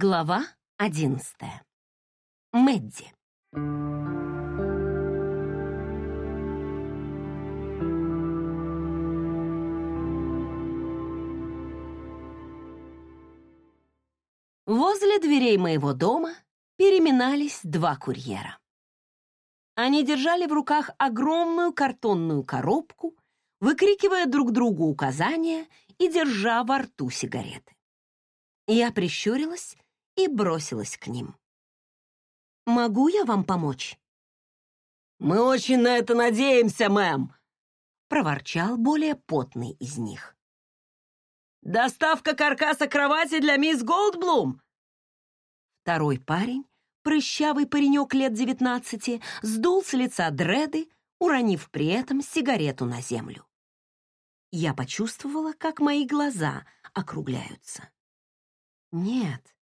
Глава одиннадцатая. Мэдди. Возле дверей моего дома переминались два курьера. Они держали в руках огромную картонную коробку, выкрикивая друг другу указания и держа во рту сигареты. Я прищурилась и бросилась к ним. «Могу я вам помочь?» «Мы очень на это надеемся, мэм!» — проворчал более потный из них. «Доставка каркаса кровати для мисс Голдблум!» Второй парень, прыщавый паренек лет девятнадцати, сдул с лица дреды, уронив при этом сигарету на землю. Я почувствовала, как мои глаза округляются. Нет,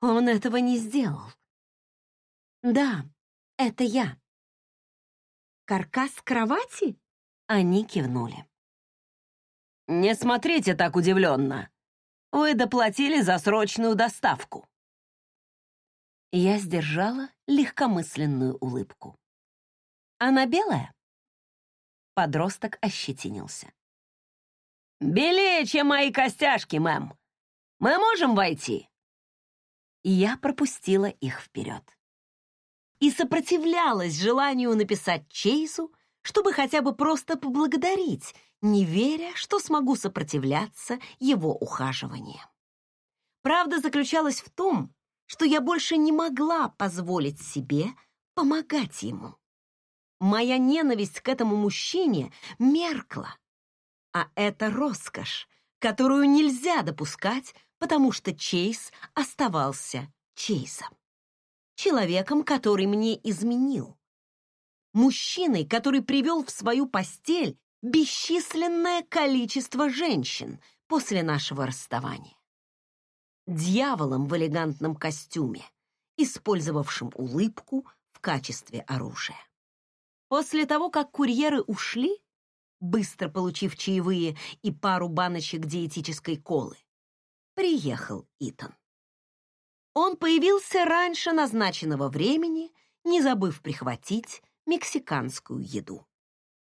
он этого не сделал. Да, это я. Каркас кровати? Они кивнули. Не смотрите так удивленно. Вы доплатили за срочную доставку. Я сдержала легкомысленную улыбку. Она белая? Подросток ощетинился. «Белее, чем мои костяшки, мэм. Мы можем войти?» И я пропустила их вперед. И сопротивлялась желанию написать Чейзу, чтобы хотя бы просто поблагодарить, не веря, что смогу сопротивляться его ухаживаниям. Правда заключалась в том, что я больше не могла позволить себе помогать ему. Моя ненависть к этому мужчине меркла, а это роскошь, которую нельзя допускать потому что Чейз оставался Чейзом. Человеком, который мне изменил. Мужчиной, который привел в свою постель бесчисленное количество женщин после нашего расставания. Дьяволом в элегантном костюме, использовавшим улыбку в качестве оружия. После того, как курьеры ушли, быстро получив чаевые и пару баночек диетической колы, приехал Итан. Он появился раньше назначенного времени, не забыв прихватить мексиканскую еду.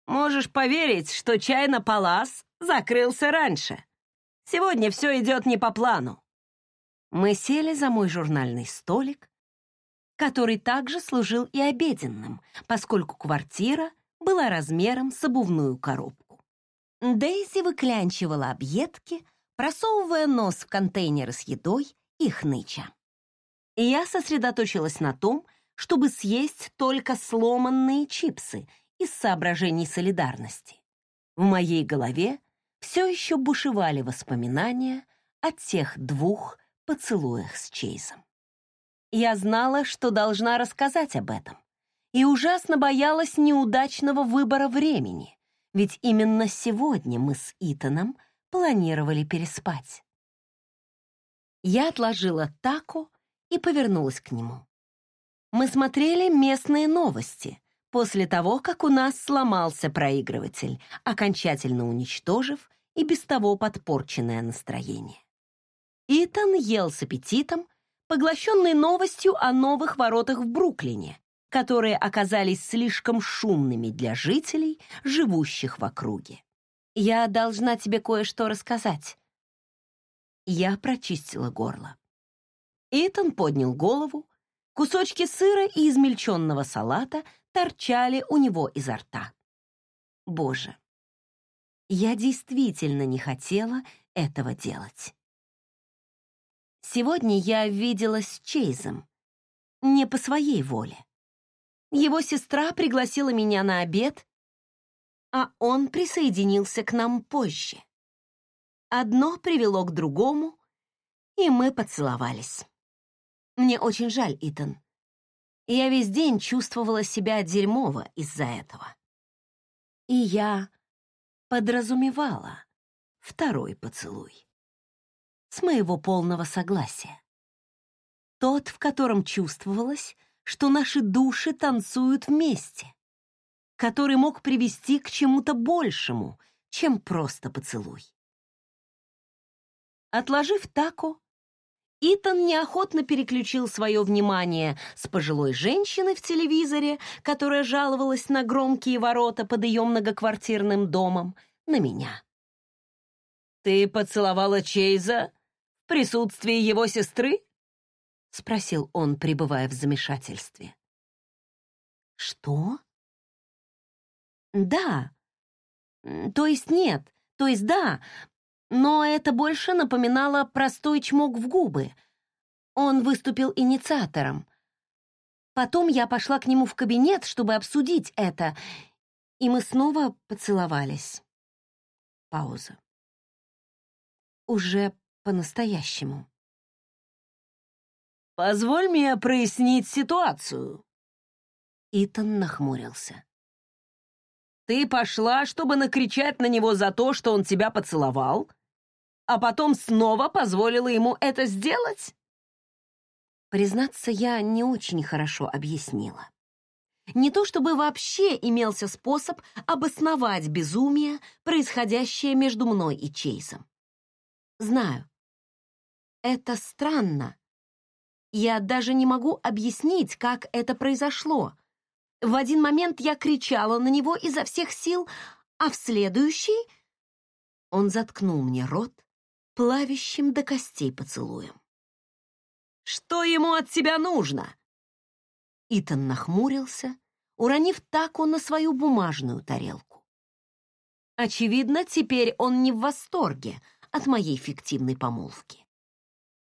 «Можешь поверить, что чай на палас закрылся раньше. Сегодня все идет не по плану». Мы сели за мой журнальный столик, который также служил и обеденным, поскольку квартира была размером с обувную коробку. Дейзи выклянчивала объедки, просовывая нос в контейнеры с едой и хныча. Я сосредоточилась на том, чтобы съесть только сломанные чипсы из соображений солидарности. В моей голове все еще бушевали воспоминания о тех двух поцелуях с Чейзом. Я знала, что должна рассказать об этом, и ужасно боялась неудачного выбора времени, ведь именно сегодня мы с Итаном — планировали переспать. Я отложила тако и повернулась к нему. Мы смотрели местные новости после того, как у нас сломался проигрыватель, окончательно уничтожив и без того подпорченное настроение. Итан ел с аппетитом, поглощенный новостью о новых воротах в Бруклине, которые оказались слишком шумными для жителей, живущих в округе. Я должна тебе кое-что рассказать. Я прочистила горло. Итан поднял голову. Кусочки сыра и измельченного салата торчали у него изо рта. Боже, я действительно не хотела этого делать. Сегодня я виделась с Чейзом. Не по своей воле. Его сестра пригласила меня на обед, а он присоединился к нам позже. Одно привело к другому, и мы поцеловались. Мне очень жаль, Итан. Я весь день чувствовала себя дерьмово из-за этого. И я подразумевала второй поцелуй. С моего полного согласия. Тот, в котором чувствовалось, что наши души танцуют вместе который мог привести к чему-то большему, чем просто поцелуй. Отложив тако, Итан неохотно переключил свое внимание с пожилой женщины в телевизоре, которая жаловалась на громкие ворота под ее многоквартирным домом, на меня. «Ты поцеловала Чейза в присутствии его сестры?» — спросил он, пребывая в замешательстве. «Что?» «Да. То есть нет. То есть да. Но это больше напоминало простой чмок в губы. Он выступил инициатором. Потом я пошла к нему в кабинет, чтобы обсудить это, и мы снова поцеловались. Пауза. Уже по-настоящему. «Позволь мне прояснить ситуацию». Итан нахмурился. «Ты пошла, чтобы накричать на него за то, что он тебя поцеловал, а потом снова позволила ему это сделать?» Признаться, я не очень хорошо объяснила. Не то чтобы вообще имелся способ обосновать безумие, происходящее между мной и Чейзом. Знаю. Это странно. Я даже не могу объяснить, как это произошло. В один момент я кричала на него изо всех сил, а в следующий он заткнул мне рот, плавящим до костей поцелуем. «Что ему от тебя нужно?» Итан нахмурился, уронив таку на свою бумажную тарелку. Очевидно, теперь он не в восторге от моей фиктивной помолвки.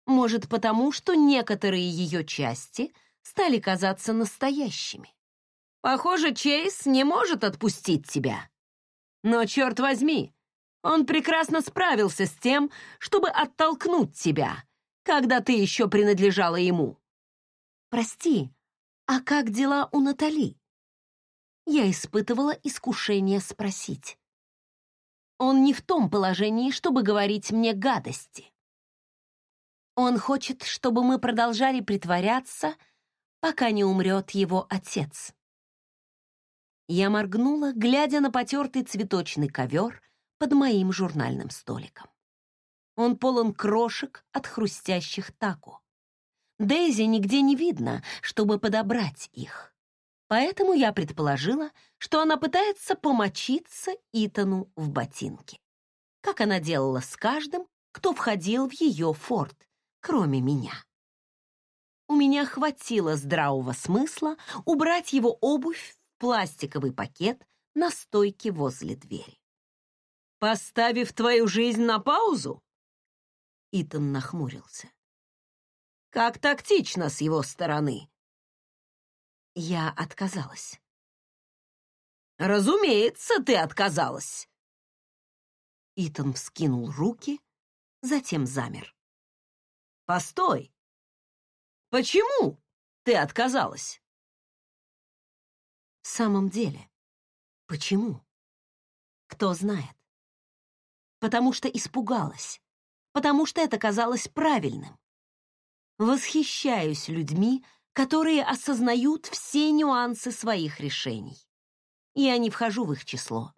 Может, потому что некоторые ее части стали казаться настоящими. Похоже, Чейз не может отпустить тебя. Но, черт возьми, он прекрасно справился с тем, чтобы оттолкнуть тебя, когда ты еще принадлежала ему. Прости, а как дела у Натали? Я испытывала искушение спросить. Он не в том положении, чтобы говорить мне гадости. Он хочет, чтобы мы продолжали притворяться, пока не умрет его отец. Я моргнула, глядя на потертый цветочный ковер, под моим журнальным столиком. Он полон крошек от хрустящих тако. Дейзи нигде не видно, чтобы подобрать их. Поэтому я предположила, что она пытается помочиться Итану в ботинке. Как она делала с каждым, кто входил в ее форт, кроме меня. У меня хватило здравого смысла убрать его обувь пластиковый пакет на стойке возле двери. Поставив твою жизнь на паузу? Итан нахмурился. Как тактично с его стороны. Я отказалась. Разумеется, ты отказалась. Итан вскинул руки, затем замер. Постой. Почему ты отказалась? Самом деле, почему? Кто знает потому что испугалась, потому что это казалось правильным. Восхищаюсь людьми, которые осознают все нюансы своих решений. Я не вхожу в их число.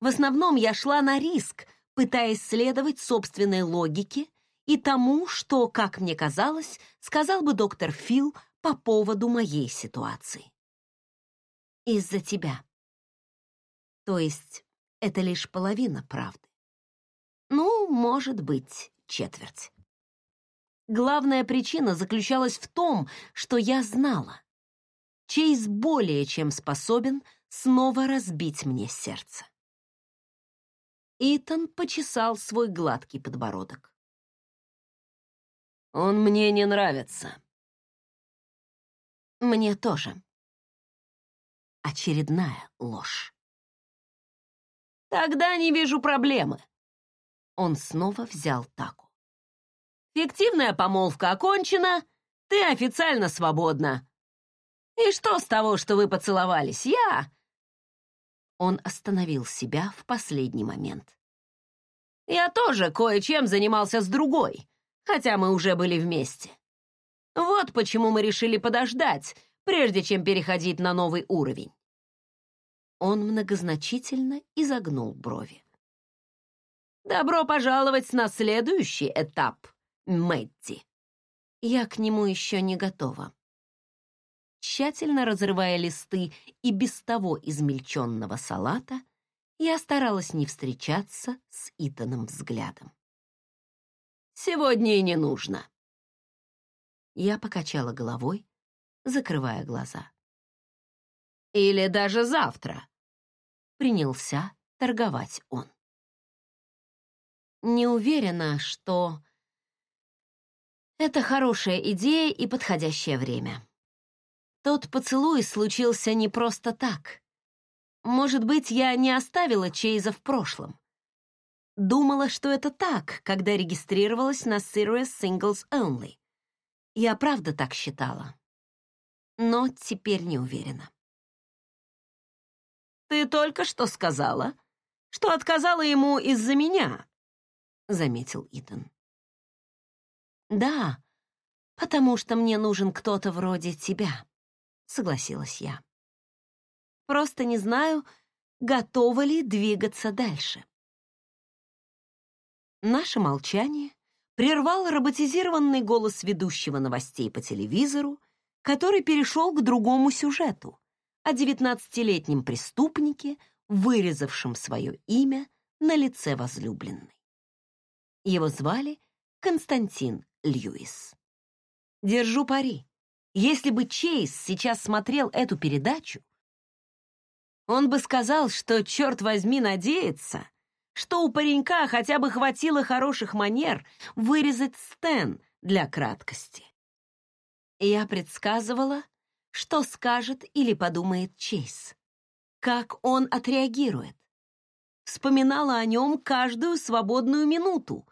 В основном я шла на риск, пытаясь следовать собственной логике и тому, что, как мне казалось, сказал бы доктор Фил по поводу моей ситуации. Из-за тебя. То есть это лишь половина правды. Ну, может быть, четверть. Главная причина заключалась в том, что я знала. Чейз более чем способен снова разбить мне сердце. Итан почесал свой гладкий подбородок. «Он мне не нравится». «Мне тоже». Очередная ложь. «Тогда не вижу проблемы», он снова взял таку. «Фиктивная помолвка окончена, ты официально свободна. И что с того, что вы поцеловались? Я...» Он остановил себя в последний момент. «Я тоже кое-чем занимался с другой, хотя мы уже были вместе. Вот почему мы решили подождать, прежде чем переходить на новый уровень». Он многозначительно изогнул брови. Добро пожаловать на следующий этап, Мэтти. Я к нему еще не готова. Тщательно разрывая листы и без того измельченного салата, я старалась не встречаться с Итаном взглядом. «Сегодня и не нужно». Я покачала головой, закрывая глаза. «Или даже завтра», — принялся торговать он. Не уверена, что это хорошая идея и подходящее время. Тот поцелуй случился не просто так. Может быть, я не оставила Чейза в прошлом. Думала, что это так, когда регистрировалась на Serious Singles Only. Я правда так считала. Но теперь не уверена. «Ты только что сказала, что отказала ему из-за меня», — заметил Итан. «Да, потому что мне нужен кто-то вроде тебя», — согласилась я. «Просто не знаю, готова ли двигаться дальше». Наше молчание прервал роботизированный голос ведущего новостей по телевизору, который перешел к другому сюжету о девятнадцатилетнем преступнике, вырезавшем свое имя на лице возлюбленной. Его звали Константин Льюис. Держу пари. Если бы Чейз сейчас смотрел эту передачу, он бы сказал, что, черт возьми, надеется, что у паренька хотя бы хватило хороших манер вырезать стен для краткости. Я предсказывала, что скажет или подумает Чейз, как он отреагирует. Вспоминала о нем каждую свободную минуту,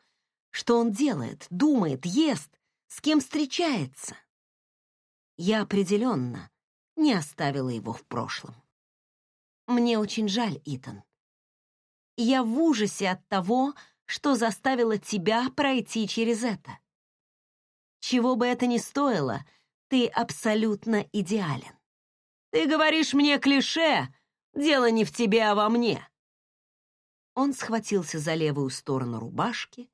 что он делает, думает, ест, с кем встречается. Я определенно не оставила его в прошлом. Мне очень жаль, Итан. Я в ужасе от того, что заставило тебя пройти через это. Чего бы это ни стоило, ты абсолютно идеален. Ты говоришь мне клише, дело не в тебе, а во мне. Он схватился за левую сторону рубашки,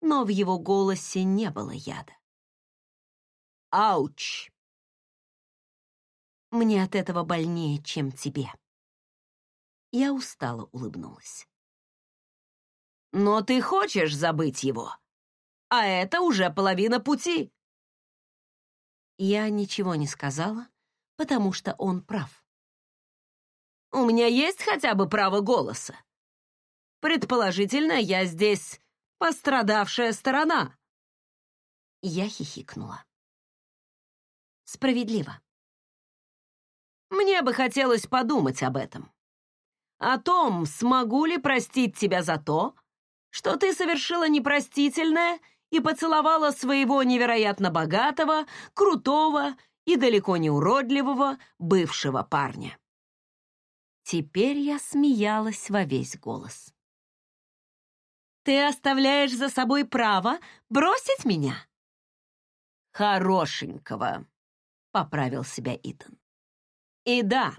но в его голосе не было яда. Ауч! Мне от этого больнее, чем тебе. Я устало улыбнулась. Но ты хочешь забыть его, а это уже половина пути. Я ничего не сказала, потому что он прав. У меня есть хотя бы право голоса. Предположительно, я здесь пострадавшая сторона. Я хихикнула. Справедливо. Мне бы хотелось подумать об этом. О том, смогу ли простить тебя за то, что ты совершила непростительное и поцеловала своего невероятно богатого, крутого и далеко не уродливого бывшего парня. Теперь я смеялась во весь голос. Ты оставляешь за собой право бросить меня? Хорошенького, поправил себя Итан. И да,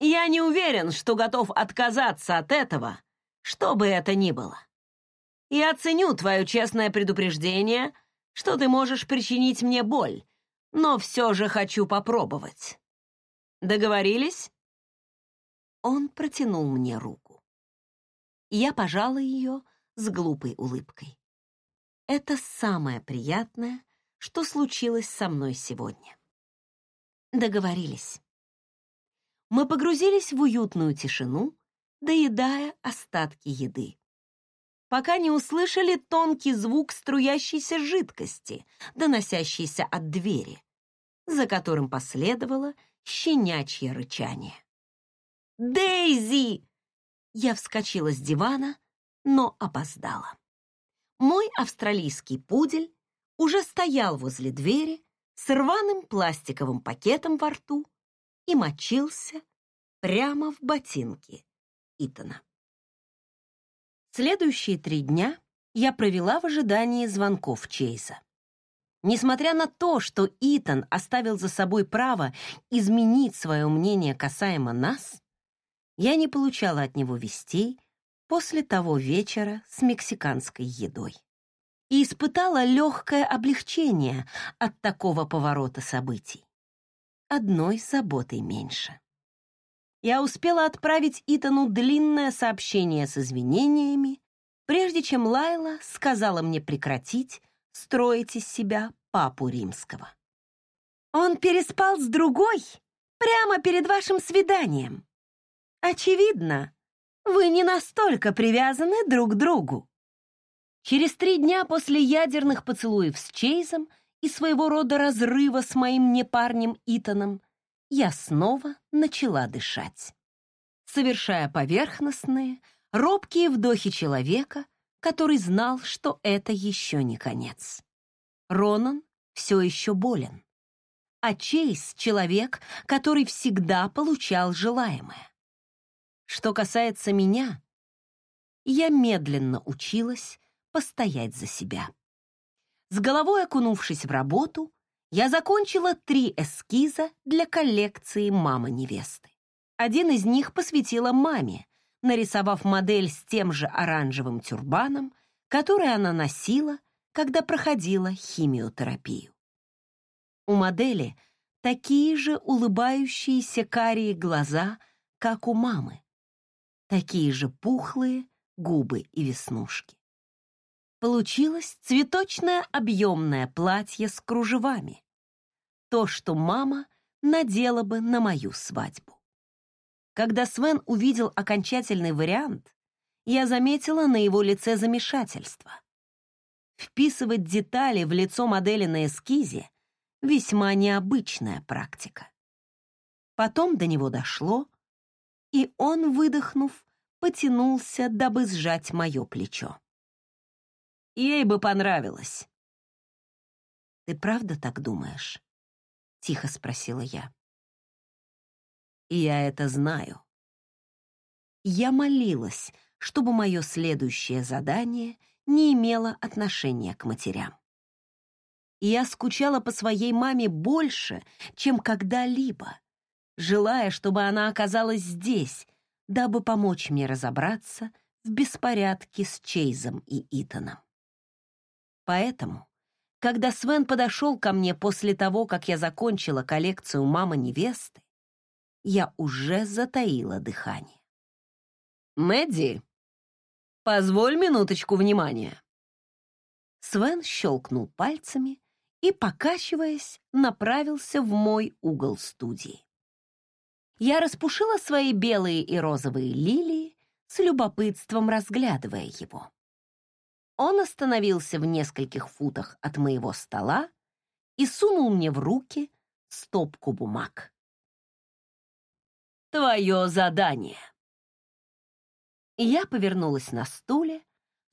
я не уверен, что готов отказаться от этого, что бы это ни было. Я ценю твое честное предупреждение, что ты можешь причинить мне боль, но все же хочу попробовать. Договорились? Он протянул мне руку. Я пожала ее, с глупой улыбкой. Это самое приятное, что случилось со мной сегодня. Договорились. Мы погрузились в уютную тишину, доедая остатки еды, пока не услышали тонкий звук струящейся жидкости, доносящийся от двери, за которым последовало щенячье рычание. «Дейзи!» Я вскочила с дивана, но опоздала. Мой австралийский пудель уже стоял возле двери с рваным пластиковым пакетом во рту и мочился прямо в ботинки Итана. Следующие три дня я провела в ожидании звонков Чейза. Несмотря на то, что Итан оставил за собой право изменить свое мнение касаемо нас, я не получала от него вестей после того вечера с мексиканской едой. и испытала легкое облегчение от такого поворота событий. Одной заботой меньше. Я успела отправить Итану длинное сообщение с извинениями, прежде чем Лайла сказала мне прекратить строить из себя папу римского. Он переспал с другой прямо перед вашим свиданием. Очевидно, вы не настолько привязаны друг к другу. Через три дня после ядерных поцелуев с Чейзом и своего рода разрыва с моим непарнем Итаном я снова начала дышать, совершая поверхностные, робкие вдохи человека, который знал, что это еще не конец. Ронан все еще болен, а Чейз — человек, который всегда получал желаемое. Что касается меня, я медленно училась постоять за себя. С головой окунувшись в работу, я закончила три эскиза для коллекции «Мама невесты». Один из них посвятила маме, нарисовав модель с тем же оранжевым тюрбаном, который она носила, когда проходила химиотерапию. У модели такие же улыбающиеся карие глаза, как у мамы, такие же пухлые губы и веснушки. Получилось цветочное объемное платье с кружевами. То, что мама надела бы на мою свадьбу. Когда Свен увидел окончательный вариант, я заметила на его лице замешательство. Вписывать детали в лицо модели на эскизе — весьма необычная практика. Потом до него дошло, и он, выдохнув, потянулся, дабы сжать мое плечо. Ей бы понравилось. «Ты правда так думаешь?» — тихо спросила я. «И я это знаю». Я молилась, чтобы мое следующее задание не имело отношения к матерям. Я скучала по своей маме больше, чем когда-либо, желая, чтобы она оказалась здесь, дабы помочь мне разобраться в беспорядке с Чейзом и Итаном. Поэтому, когда Свен подошел ко мне после того, как я закончила коллекцию «Мама невесты», я уже затаила дыхание. «Мэдди, позволь минуточку внимания». Свен щелкнул пальцами и, покачиваясь, направился в мой угол студии я распушила свои белые и розовые лилии, с любопытством разглядывая его. Он остановился в нескольких футах от моего стола и сунул мне в руки стопку бумаг. «Твое задание!» Я повернулась на стуле,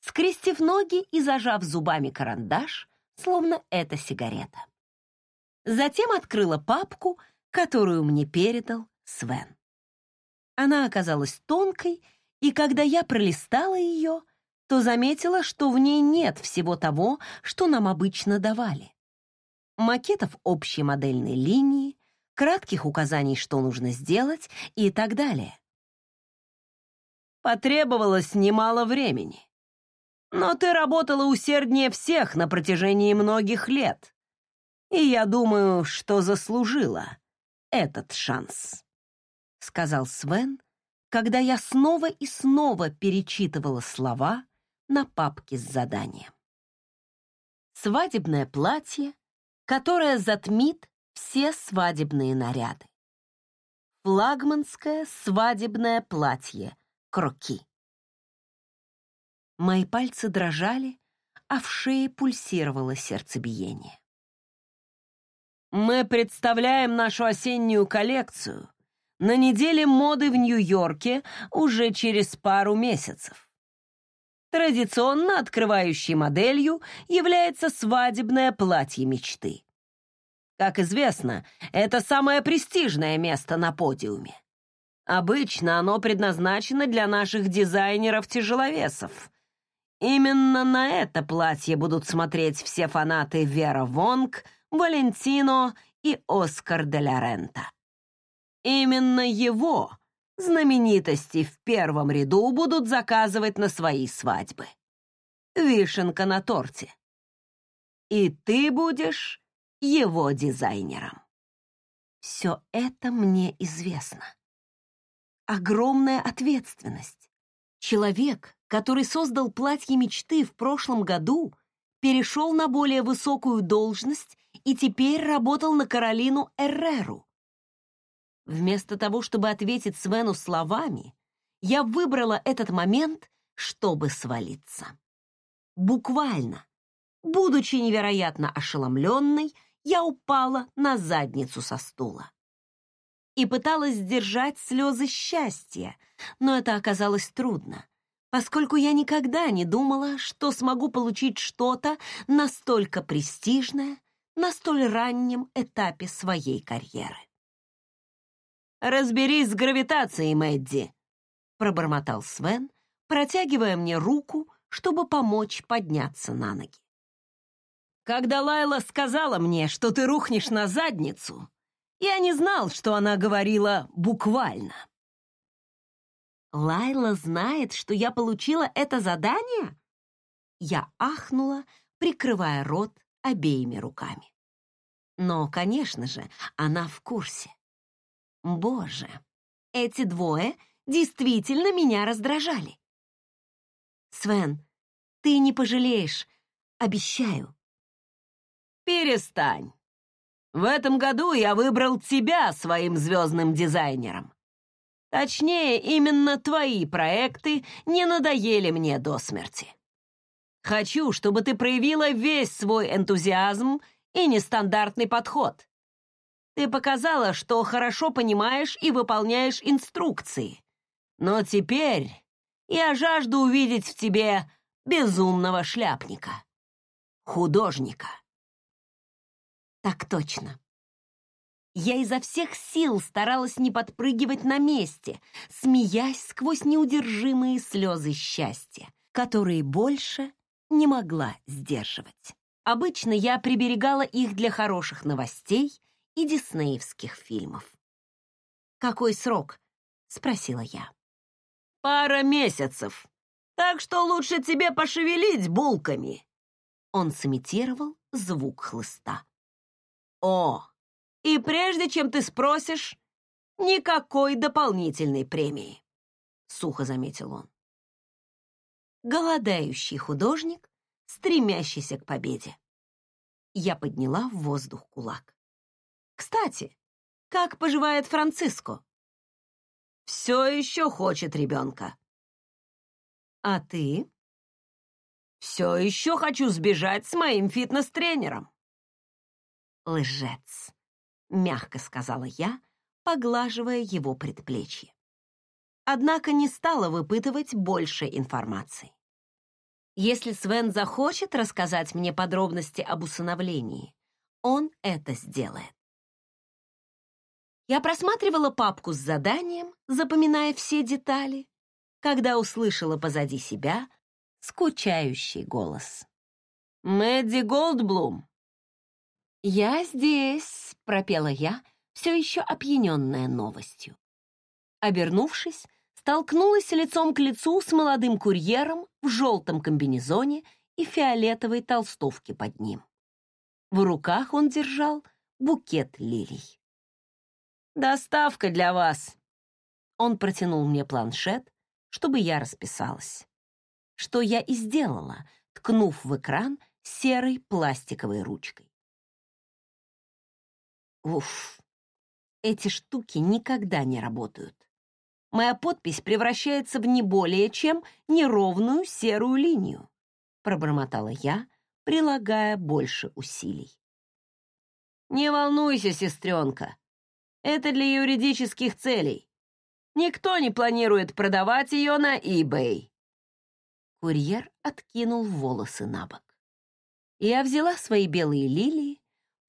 скрестив ноги и зажав зубами карандаш, словно это сигарета. Затем открыла папку, которую мне передал Свен. Она оказалась тонкой, и когда я пролистала ее, то заметила, что в ней нет всего того, что нам обычно давали. Макетов общей модельной линии, кратких указаний, что нужно сделать и так далее. Потребовалось немало времени. Но ты работала усерднее всех на протяжении многих лет. И я думаю, что заслужила этот шанс. — сказал Свен, когда я снова и снова перечитывала слова на папке с заданием. Свадебное платье, которое затмит все свадебные наряды. Флагманское свадебное платье Кроки. Мои пальцы дрожали, а в шее пульсировало сердцебиение. Мы представляем нашу осеннюю коллекцию на неделе моды в Нью-Йорке уже через пару месяцев. Традиционно открывающей моделью является свадебное платье мечты. Как известно, это самое престижное место на подиуме. Обычно оно предназначено для наших дизайнеров-тяжеловесов. Именно на это платье будут смотреть все фанаты Вера Вонг, Валентино и Оскар де ла Рента. Именно его знаменитости в первом ряду будут заказывать на свои свадьбы. Вишенка на торте. И ты будешь его дизайнером. Все это мне известно. Огромная ответственность. Человек, который создал платье мечты в прошлом году, перешел на более высокую должность и теперь работал на Каролину Эрреру. Вместо того, чтобы ответить Свену словами, я выбрала этот момент, чтобы свалиться. Буквально. Будучи невероятно ошеломленной, я упала на задницу со стула. И пыталась сдержать слезы счастья, но это оказалось трудно, поскольку я никогда не думала, что смогу получить что-то настолько престижное на столь раннем этапе своей карьеры. «Разберись с гравитацией, Мэдди», — пробормотал Свен, протягивая мне руку, чтобы помочь подняться на ноги. Когда Лайла сказала мне, что ты рухнешь на задницу, я не знал, что она говорила буквально. Лайла знает, что я получила это задание? Я ахнула, прикрывая рот обеими руками. Но, конечно же, она в курсе. Боже, эти двое действительно меня раздражали. Свен, ты не пожалеешь, обещаю. «Перестань. В этом году я выбрал тебя своим звездным дизайнером. Точнее, именно твои проекты не надоели мне до смерти. Хочу, чтобы ты проявила весь свой энтузиазм и нестандартный подход. Ты показала, что хорошо понимаешь и выполняешь инструкции. Но теперь я жажду увидеть в тебе безумного шляпника, художника. Так точно. Я изо всех сил старалась не подпрыгивать на месте, смеясь сквозь неудержимые слезы счастья, которые больше не могла сдерживать. Обычно я приберегала их для хороших новостей и диснеевских фильмов. «Какой срок?» — спросила я. «Пара месяцев. Так что лучше тебе пошевелить булками». Он сымитировал звук хлыста. О, и прежде чем ты спросишь, никакой дополнительной премии, сухо заметил он. Голодающий художник, стремящийся к победе. Я подняла в воздух кулак. Кстати, как поживает Франциско? Все еще хочет ребенка. А ты? Все еще хочу сбежать с моим фитнес-тренером лжец», — мягко сказала я, поглаживая его предплечье. Однако не стала выпытывать больше информации. Если Свен захочет рассказать мне подробности об усыновлении, он это сделает. Я просматривала папку с заданием, запоминая все детали, когда услышала позади себя скучающий голос. «Мэдди Голдблум, «Я здесь», — пропела я, все еще опьяненная новостью. Обернувшись, столкнулась лицом к лицу с молодым курьером в желтом комбинезоне и фиолетовой толстовке под ним. В руках он держал букет лилий. «Доставка для вас!» Он протянул мне планшет, чтобы я расписалась. Что я и сделала, ткнув в экран серой пластиковой ручкой. Уф, эти штуки никогда не работают. Моя подпись превращается в не более чем неровную серую линию, пробормотала я, прилагая больше усилий. Не волнуйся, сестренка. Это для юридических целей. Никто не планирует продавать ее на eBay. Курьер откинул волосы на бок. Я взяла свои белые лилии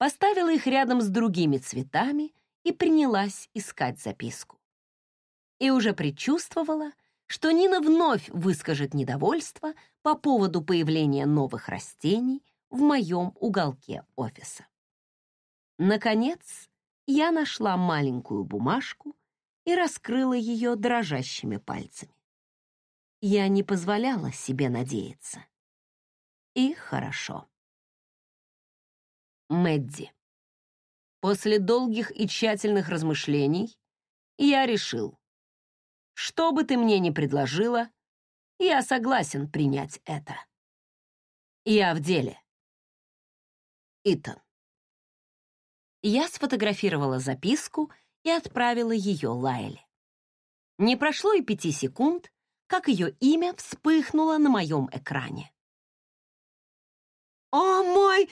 поставила их рядом с другими цветами и принялась искать записку. И уже предчувствовала, что Нина вновь выскажет недовольство по поводу появления новых растений в моем уголке офиса. Наконец, я нашла маленькую бумажку и раскрыла ее дрожащими пальцами. Я не позволяла себе надеяться. И хорошо. Мэдди. После долгих и тщательных размышлений я решил, что бы ты мне ни предложила, я согласен принять это. Я в деле. Итан. Я сфотографировала записку и отправила ее Лайле. Не прошло и пяти секунд, как ее имя вспыхнуло на моем экране. «О мой!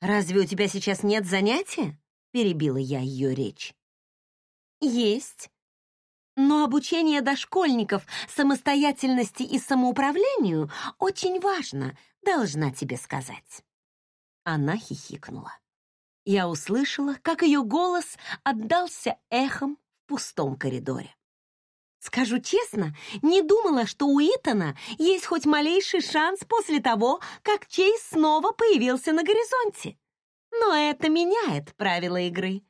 Разве у тебя сейчас нет занятия?» — перебила я ее речь. «Есть. Но обучение дошкольников самостоятельности и самоуправлению очень важно, должна тебе сказать». Она хихикнула. Я услышала, как ее голос отдался эхом в пустом коридоре. Скажу честно, не думала, что у Итана есть хоть малейший шанс после того, как Чейз снова появился на горизонте. Но это меняет правила игры.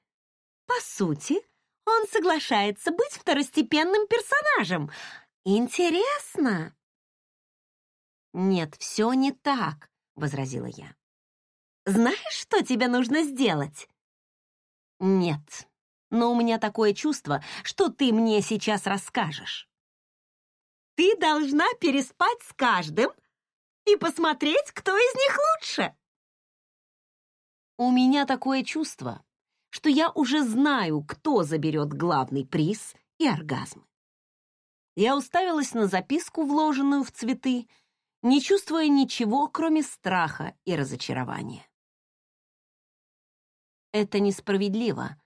По сути, он соглашается быть второстепенным персонажем. Интересно. Нет, все не так, возразила я. Знаешь, что тебе нужно сделать? Нет, но у меня такое чувство, что ты мне сейчас расскажешь. Ты должна переспать с каждым и посмотреть, кто из них лучше. У меня такое чувство, что я уже знаю, кто заберет главный приз и оргазмы. Я уставилась на записку, вложенную в цветы, не чувствуя ничего, кроме страха и разочарования. Это несправедливо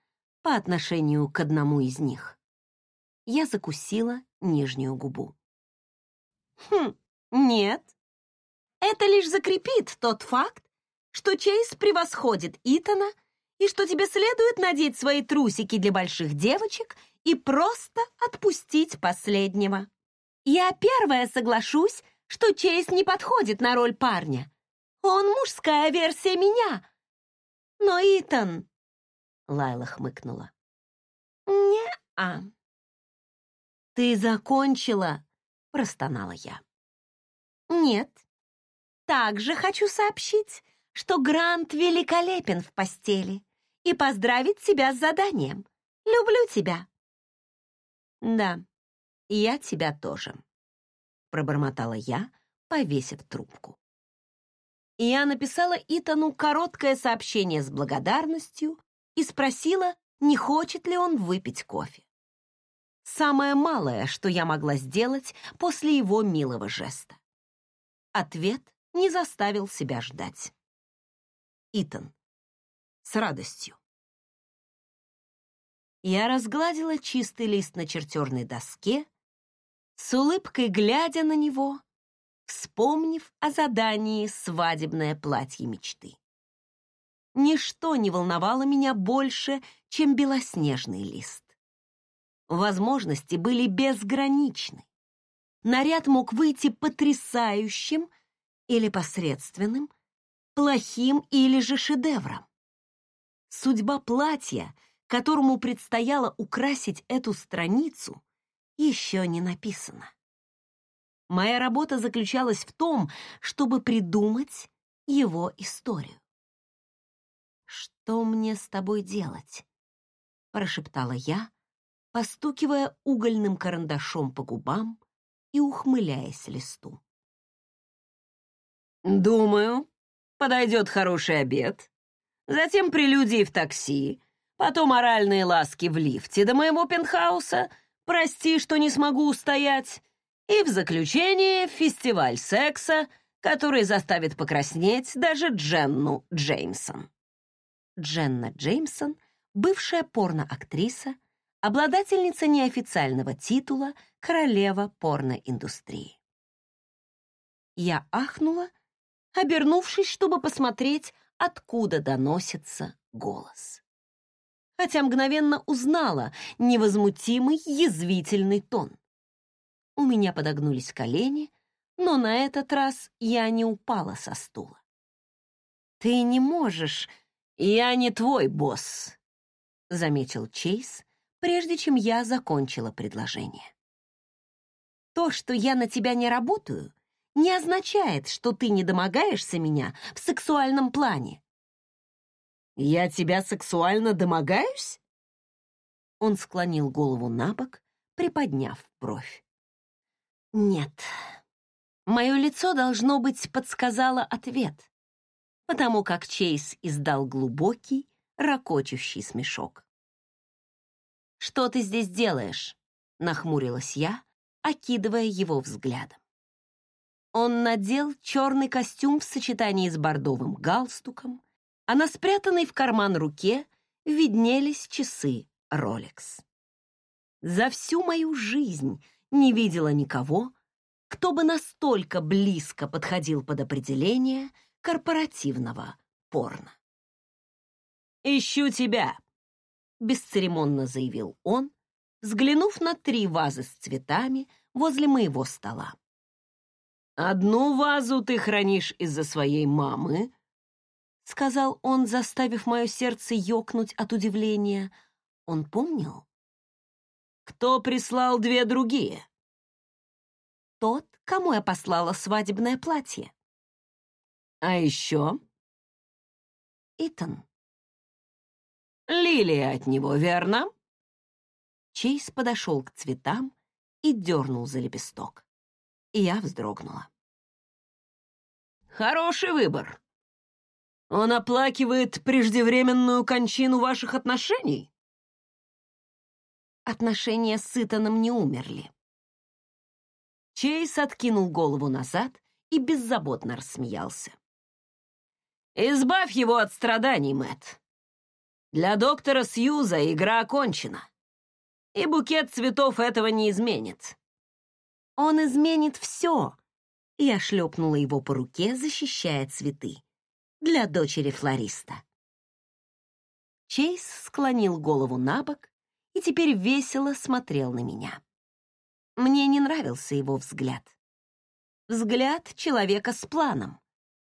по отношению к одному из них. Я закусила нижнюю губу. Хм, нет. Это лишь закрепит тот факт, что Чейз превосходит Итана и что тебе следует надеть свои трусики для больших девочек и просто отпустить последнего. Я первая соглашусь, что Чейз не подходит на роль парня. Он мужская версия меня. Но Итан... Лайла хмыкнула. «Не-а». «Ты закончила?» — простонала я. «Нет. Также хочу сообщить, что Грант великолепен в постели и поздравить тебя с заданием. Люблю тебя». «Да, я тебя тоже», — пробормотала я, повесив трубку. Я написала Итану короткое сообщение с благодарностью и спросила, не хочет ли он выпить кофе. Самое малое, что я могла сделать после его милого жеста. Ответ не заставил себя ждать. Итан. С радостью. Я разгладила чистый лист на чертерной доске, с улыбкой глядя на него, вспомнив о задании «Свадебное платье мечты». Ничто не волновало меня больше, чем белоснежный лист. Возможности были безграничны. Наряд мог выйти потрясающим или посредственным, плохим или же шедевром. Судьба платья, которому предстояло украсить эту страницу, еще не написана. Моя работа заключалась в том, чтобы придумать его историю. «Что мне с тобой делать?» — прошептала я, постукивая угольным карандашом по губам и ухмыляясь листу. «Думаю, подойдет хороший обед, затем прелюдии в такси, потом оральные ласки в лифте до моего пентхауса, прости, что не смогу устоять, и в заключение фестиваль секса, который заставит покраснеть даже Дженну Джеймсон». Дженна Джеймсон, бывшая порноактриса, обладательница неофициального титула «Королева порноиндустрии». Я ахнула, обернувшись, чтобы посмотреть, откуда доносится голос. Хотя мгновенно узнала невозмутимый язвительный тон. У меня подогнулись колени, но на этот раз я не упала со стула. «Ты не можешь «Я не твой босс», — заметил Чейз, прежде чем я закончила предложение. «То, что я на тебя не работаю, не означает, что ты не домогаешься меня в сексуальном плане». Я тебя сексуально домогаюсь? Он склонил голову на бок, приподняв бровь. Нет. Мое лицо, должно быть, подсказало ответ, потому как Чейз издал глубокий, ракочущий смешок. «Что ты здесь делаешь?» — нахмурилась я, окидывая его взглядом. Он надел черный костюм в сочетании с бордовым галстуком, а на спрятанной в карман руке виднелись часы Rolex. За всю мою жизнь не видела никого, кто бы настолько близко подходил под определение корпоративного порно. «Ищу тебя», — бесцеремонно заявил он, взглянув на три вазы с цветами возле моего стола. «Одну вазу ты хранишь из-за своей мамы», — сказал он, заставив мое сердце ёкнуть от удивления. Он помнил? «Кто прислал две другие?» «Тот, кому я послала свадебное платье». «А еще?» «Итан». «Лилия от него, верно?» Чейз подошел к цветам и дернул за лепесток. И я вздрогнула. «Хороший выбор. Он оплакивает преждевременную кончину ваших отношений?» Отношения с Итаном не умерли. Чейз откинул голову назад и беззаботно рассмеялся. «Избавь его от страданий, Мэтт. Для доктора Сьюза игра окончена, и букет цветов этого не изменит». «Он изменит все!» Я шлепнула его по руке, защищая цветы для дочери флориста. Чейз склонил голову на бок и теперь весело смотрел на меня. Мне не нравился его взгляд. Взгляд человека с планом.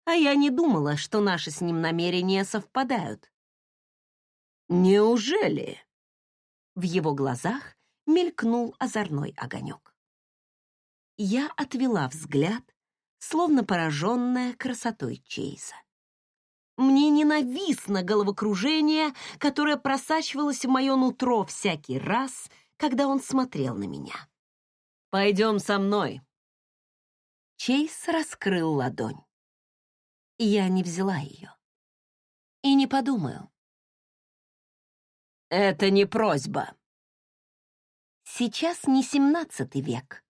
А я не думала, что наши с ним намерения совпадают. «Неужели?» В его глазах мелькнул озорной огонек. Я отвела взгляд, словно пораженная красотой Чейза. Мне ненавистно головокружение, которое просачивалось в мое нутро всякий раз, когда он смотрел на меня. «Пойдем со мной». Чейз раскрыл ладонь. Я не взяла ее. И не подумаю. «Это не просьба». «Сейчас не семнадцатый век.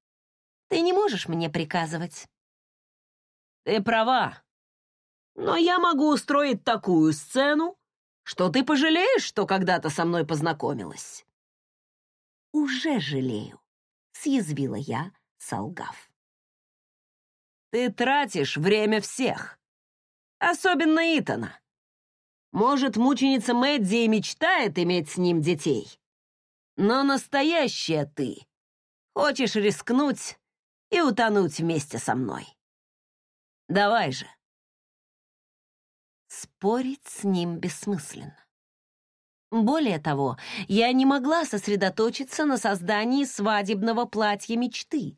Ты не можешь мне приказывать». «Ты права», но я могу устроить такую сцену, что ты пожалеешь, что когда-то со мной познакомилась». «Уже жалею», — съязвила я, солгав. «Ты тратишь время всех, особенно Итана. Может, мученица Мэдди и мечтает иметь с ним детей, но настоящая ты хочешь рискнуть и утонуть вместе со мной. Давай же, Спорить с ним бессмысленно. Более того, я не могла сосредоточиться на создании свадебного платья мечты,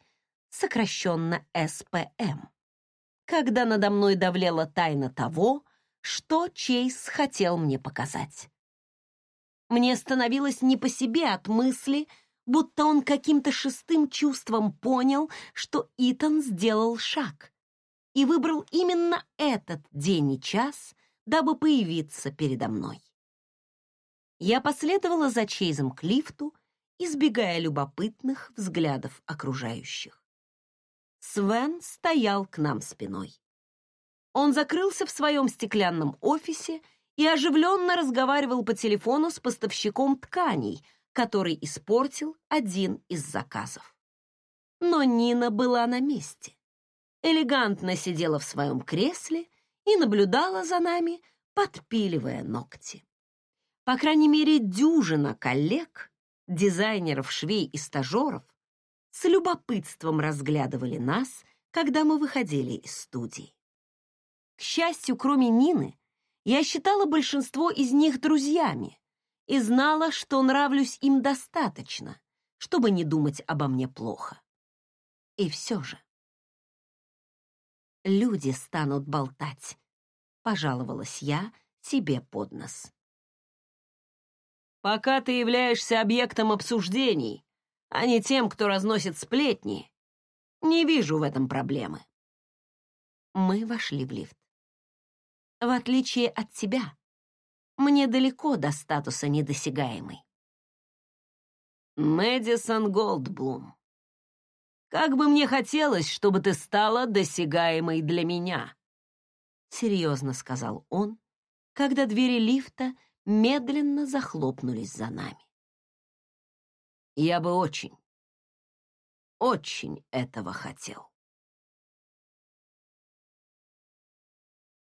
сокращенно СПМ, когда надо мной давлела тайна того, что Чейз хотел мне показать. Мне становилось не по себе от мысли, будто он каким-то шестым чувством понял, что Итан сделал шаг и выбрал именно этот день и час, дабы появиться передо мной. Я последовала за Чейзом к лифту, избегая любопытных взглядов окружающих. Свен стоял к нам спиной. Он закрылся в своем стеклянном офисе и оживленно разговаривал по телефону с поставщиком тканей, который испортил один из заказов. Но Нина была на месте. Элегантно сидела в своем кресле и наблюдала за нами, подпиливая ногти. По крайней мере, дюжина коллег, дизайнеров, швей и стажеров с любопытством разглядывали нас, когда мы выходили из студии. К счастью, кроме Нины, я считала большинство из них друзьями и знала, что нравлюсь им достаточно, чтобы не думать обо мне плохо. И все же люди станут болтать, пожаловалась я, тебе под нос. Пока ты являешься объектом обсуждений, а не тем, кто разносит сплетни, не вижу в этом проблемы. Мы вошли в лифт. В отличие от тебя, мне далеко до статуса недосягаемой. Мэдисон Голдблум. Как бы мне хотелось, чтобы ты стала досягаемой для меня, серьезно сказал он, когда двери лифта медленно захлопнулись за нами. Я бы очень, очень этого хотел.